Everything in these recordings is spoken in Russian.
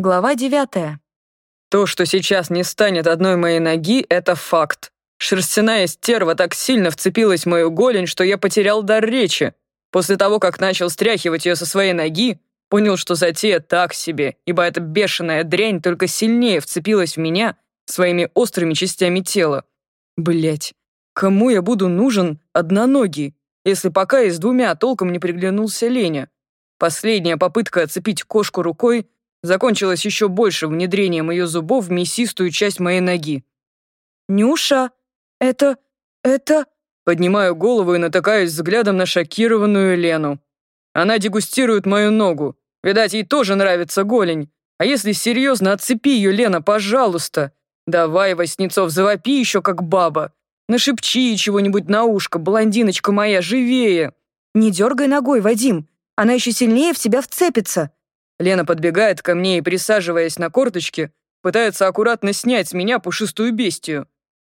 Глава девятая. То, что сейчас не станет одной моей ноги, это факт. Шерстяная стерва так сильно вцепилась в мою голень, что я потерял дар речи. После того, как начал стряхивать ее со своей ноги, понял, что затея так себе, ибо эта бешеная дрянь только сильнее вцепилась в меня своими острыми частями тела. Блять, кому я буду нужен одноногий, если пока и с двумя толком не приглянулся Леня? Последняя попытка отцепить кошку рукой закончилось еще больше внедрением ее зубов в мясистую часть моей ноги. «Нюша, это... это...» Поднимаю голову и натыкаюсь взглядом на шокированную Лену. Она дегустирует мою ногу. Видать, ей тоже нравится голень. А если серьезно, отцепи ее, Лена, пожалуйста. Давай, Васнецов, завопи еще как баба. Нашепчи чего-нибудь на ушко, блондиночка моя, живее. Не дергай ногой, Вадим. Она еще сильнее в тебя вцепится. Лена подбегает ко мне и, присаживаясь на корточки, пытается аккуратно снять с меня пушистую бестию.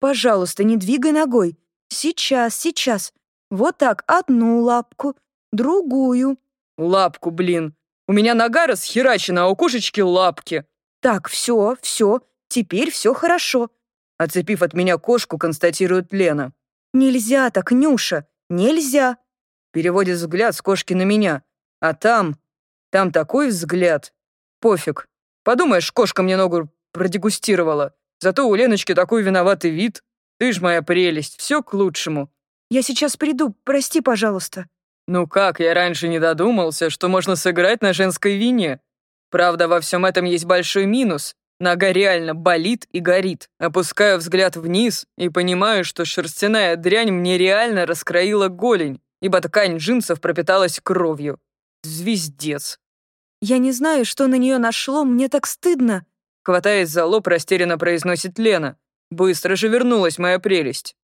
«Пожалуйста, не двигай ногой. Сейчас, сейчас. Вот так, одну лапку, другую». «Лапку, блин. У меня нога расхерачена, а у кошечки лапки». «Так, все, все. Теперь все хорошо». Отцепив от меня кошку, констатирует Лена. «Нельзя так, Нюша, нельзя!» Переводит взгляд с кошки на меня. А там, там такой взгляд. Пофиг. Подумаешь, кошка мне ногу продегустировала. Зато у Леночки такой виноватый вид. Ты ж моя прелесть, все к лучшему. Я сейчас приду, прости, пожалуйста. Ну как, я раньше не додумался, что можно сыграть на женской вине. Правда, во всем этом есть большой минус. Нога реально болит и горит. Опускаю взгляд вниз и понимаю, что шерстяная дрянь мне реально раскроила голень, ибо ткань джинсов пропиталась кровью. Звездец. Я не знаю, что на нее нашло, мне так стыдно. Хватаясь за лоб, растерянно произносит Лена. Быстро же вернулась моя прелесть.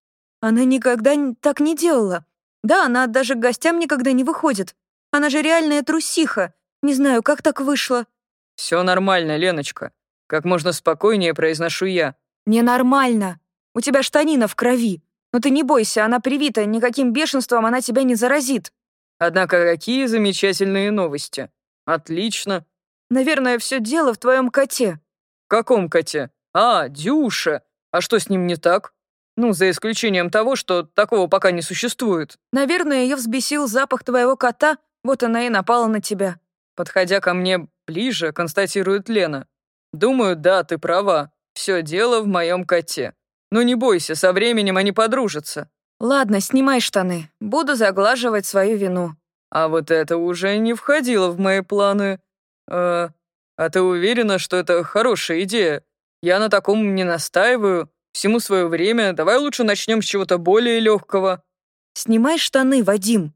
Она никогда так не делала. Да, она даже к гостям никогда не выходит. Она же реальная трусиха. Не знаю, как так вышло. Все нормально, Леночка. Как можно спокойнее произношу я. Ненормально. У тебя штанина в крови. Но ты не бойся, она привита, никаким бешенством она тебя не заразит. Однако какие замечательные новости. Отлично. Наверное, все дело в твоем коте. В каком коте? А, Дюша. А что с ним не так? Ну, за исключением того, что такого пока не существует. Наверное, ее взбесил запах твоего кота, вот она и напала на тебя. Подходя ко мне ближе, констатирует Лена. Думаю, да, ты права. Все дело в моем коте. Но не бойся, со временем они подружатся. «Ладно, снимай штаны. Буду заглаживать свою вину». «А вот это уже не входило в мои планы. Э, а ты уверена, что это хорошая идея? Я на таком не настаиваю. Всему свое время. Давай лучше начнем с чего-то более легкого». «Снимай штаны, Вадим».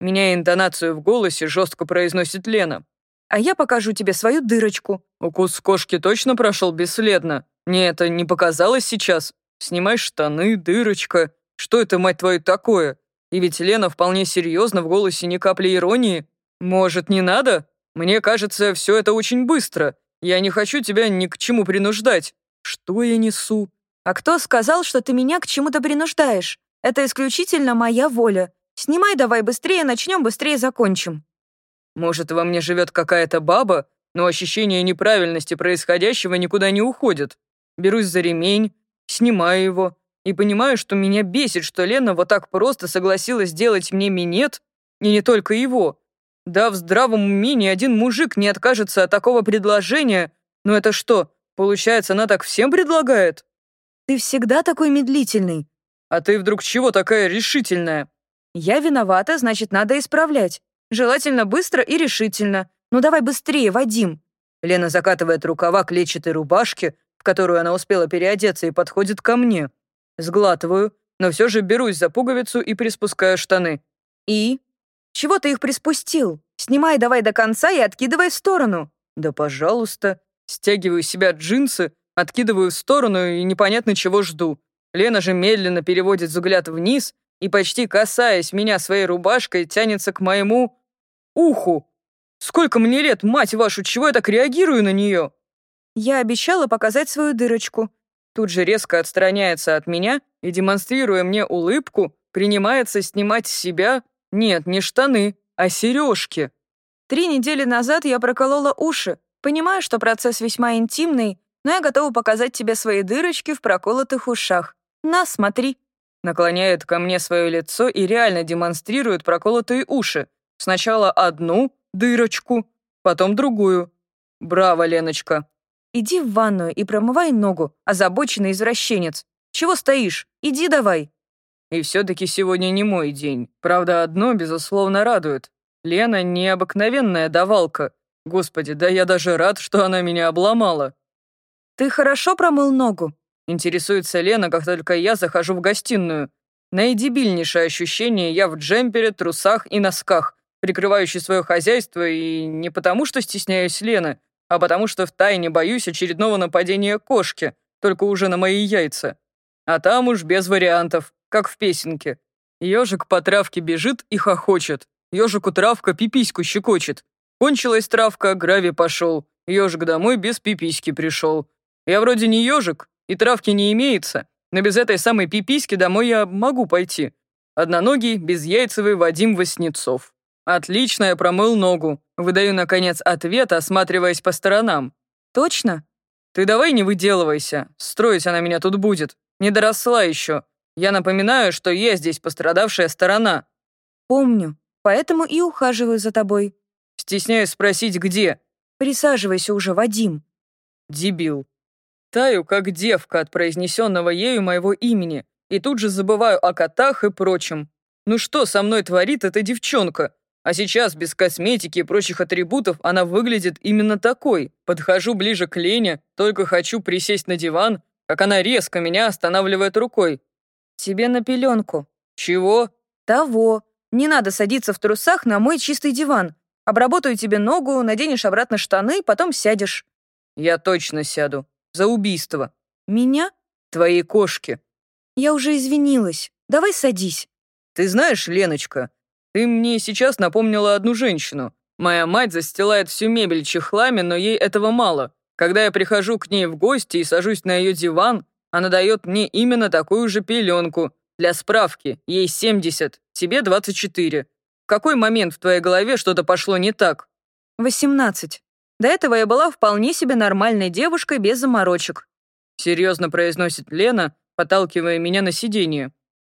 Меняя интонацию в голосе, жестко произносит Лена. «А я покажу тебе свою дырочку». Укус кошки точно прошел бесследно. Мне это не показалось сейчас. Снимай штаны, дырочка. Что это, мать твою, такое? И ведь Лена вполне серьезно, в голосе ни капли иронии. Может, не надо? Мне кажется, все это очень быстро. Я не хочу тебя ни к чему принуждать. Что я несу? А кто сказал, что ты меня к чему-то принуждаешь? Это исключительно моя воля. Снимай давай быстрее, начнем быстрее закончим. Может, во мне живет какая-то баба, но ощущение неправильности происходящего никуда не уходит. Берусь за ремень, снимаю его, и понимаю, что меня бесит, что Лена вот так просто согласилась сделать мне минет, и не только его. Да, в здравом уме ни один мужик не откажется от такого предложения, но это что, получается, она так всем предлагает? Ты всегда такой медлительный. А ты вдруг чего такая решительная? Я виновата, значит, надо исправлять. Желательно быстро и решительно. Ну давай быстрее, Вадим. Лена закатывает рукава клетчатой рубашки, в которую она успела переодеться, и подходит ко мне. Сглатываю, но все же берусь за пуговицу и приспускаю штаны. И? Чего ты их приспустил? Снимай давай до конца и откидывай в сторону. Да пожалуйста. Стягиваю с себя джинсы, откидываю в сторону и непонятно чего жду. Лена же медленно переводит взгляд вниз и, почти касаясь меня своей рубашкой, тянется к моему уху. Сколько мне лет, мать вашу, чего я так реагирую на нее? Я обещала показать свою дырочку тут же резко отстраняется от меня и, демонстрируя мне улыбку, принимается снимать с себя, нет, не штаны, а сережки. Три недели назад я проколола уши. Понимаю, что процесс весьма интимный, но я готова показать тебе свои дырочки в проколотых ушах. На, смотри». Наклоняет ко мне свое лицо и реально демонстрирует проколотые уши. Сначала одну дырочку, потом другую. Браво, Леночка. Иди в ванную и промывай ногу, озабоченный извращенец. Чего стоишь? Иди давай. И все-таки сегодня не мой день. Правда, одно, безусловно, радует. Лена необыкновенная давалка. Господи, да я даже рад, что она меня обломала. Ты хорошо промыл ногу? Интересуется Лена, как только я захожу в гостиную. Наидебильнейшее ощущение я в джемпере, трусах и носках, прикрывающий свое хозяйство, и не потому, что стесняюсь Лены, а потому что втайне боюсь очередного нападения кошки, только уже на мои яйца. А там уж без вариантов, как в песенке. Ежик по травке бежит и хохочет. Ежику травка пипиську щекочет. Кончилась травка, грави пошел. Ежик домой без пиписьки пришел. Я вроде не ежик, и травки не имеется, но без этой самой пиписьки домой я могу пойти. Одноногий, безяйцевый Вадим Васнецов. Отлично, я промыл ногу. Выдаю, наконец, ответ, осматриваясь по сторонам. Точно? Ты давай не выделывайся. Строить она меня тут будет. Не доросла еще. Я напоминаю, что я здесь пострадавшая сторона. Помню. Поэтому и ухаживаю за тобой. Стесняюсь спросить, где. Присаживайся уже, Вадим. Дебил. Таю, как девка от произнесенного ею моего имени, и тут же забываю о котах и прочем. Ну что со мной творит эта девчонка? А сейчас, без косметики и прочих атрибутов, она выглядит именно такой. Подхожу ближе к Лене, только хочу присесть на диван, как она резко меня останавливает рукой. «Тебе на пеленку». «Чего?» «Того. Не надо садиться в трусах на мой чистый диван. Обработаю тебе ногу, наденешь обратно штаны, потом сядешь». «Я точно сяду. За убийство. Меня? Твоей кошки. Я уже извинилась. Давай садись. Ты знаешь, Леночка, ты мне сейчас напомнила одну женщину. Моя мать застилает всю мебель чехлами, но ей этого мало. Когда я прихожу к ней в гости и сажусь на ее диван, она дает мне именно такую же пеленку. Для справки, ей 70, тебе 24. В какой момент в твоей голове что-то пошло не так? 18. До этого я была вполне себе нормальной девушкой без заморочек. Серьезно произносит Лена, подталкивая меня на сиденье.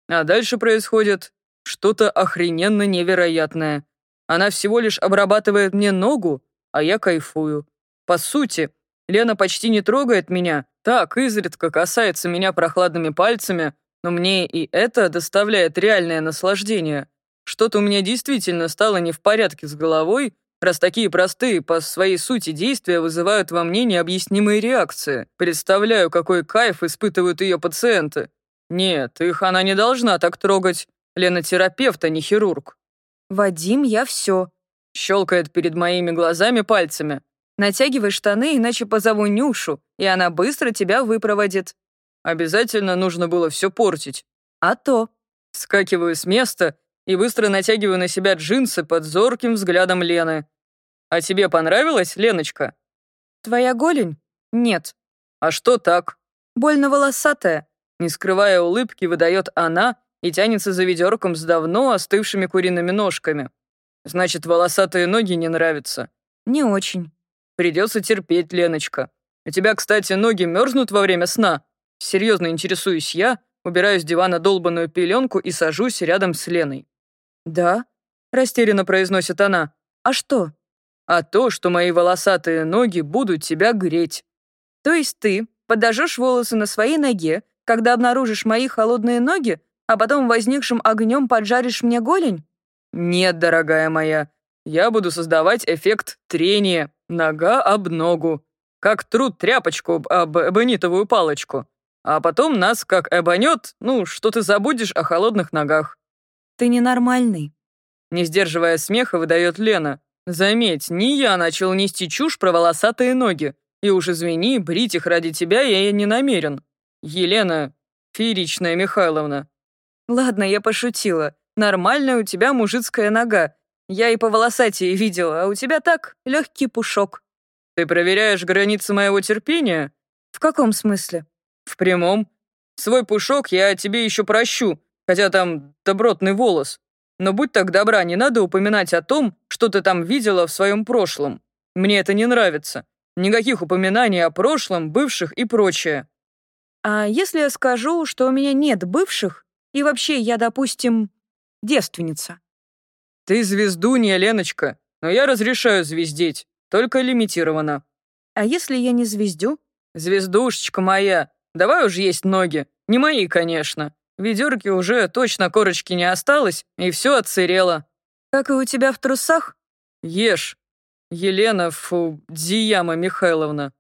А дальше происходит что-то охрененно невероятное. Она всего лишь обрабатывает мне ногу, а я кайфую. По сути, Лена почти не трогает меня, так изредка касается меня прохладными пальцами, но мне и это доставляет реальное наслаждение. Что-то у меня действительно стало не в порядке с головой, раз такие простые по своей сути действия вызывают во мне необъяснимые реакции. Представляю, какой кайф испытывают ее пациенты. Нет, их она не должна так трогать. Лена терапевт, а не хирург. «Вадим, я все. Щелкает перед моими глазами пальцами. «Натягивай штаны, иначе позову Нюшу, и она быстро тебя выпроводит». Обязательно нужно было все портить. А то. Скакиваю с места и быстро натягиваю на себя джинсы под зорким взглядом Лены. «А тебе понравилось, Леночка?» «Твоя голень?» «Нет». «А что так?» «Больно волосатая». Не скрывая улыбки, выдает она и тянется за ведерком с давно остывшими куриными ножками. «Значит, волосатые ноги не нравятся?» «Не очень». «Придется терпеть, Леночка. У тебя, кстати, ноги мерзнут во время сна?» Серьезно интересуюсь я, убираю с дивана долбанную пеленку и сажусь рядом с Леной. «Да?» — растерянно произносит она. «А что?» «А то, что мои волосатые ноги будут тебя греть». «То есть ты подожжешь волосы на своей ноге, когда обнаружишь мои холодные ноги, а потом возникшим огнем поджаришь мне голень?» «Нет, дорогая моя, я буду создавать эффект трения, нога об ногу, как труд тряпочку об эбонитовую палочку. А потом нас как эбонет, ну, что ты забудешь о холодных ногах. «Ты ненормальный». Не сдерживая смеха, выдает Лена. «Заметь, не я начал нести чушь про волосатые ноги. И уж извини, брить их ради тебя я не намерен. Елена Фееричная Михайловна». «Ладно, я пошутила. Нормальная у тебя мужицкая нога. Я и по волосатее видела, а у тебя так, легкий пушок». «Ты проверяешь границы моего терпения?» «В каком смысле?» «В прямом. Свой пушок я тебе еще прощу, хотя там добротный волос. Но будь так добра, не надо упоминать о том, что ты там видела в своем прошлом. Мне это не нравится. Никаких упоминаний о прошлом, бывших и прочее. А если я скажу, что у меня нет бывших, и вообще я, допустим, девственница? Ты звездунья, Леночка, но я разрешаю звездить, только лимитированно. А если я не звездю? Звездушечка моя, давай уж есть ноги. Не мои, конечно. Ведерки уже точно корочки не осталось, и все отсырело. Как и у тебя в трусах? Ешь. Елена, фу, Дзияма Михайловна.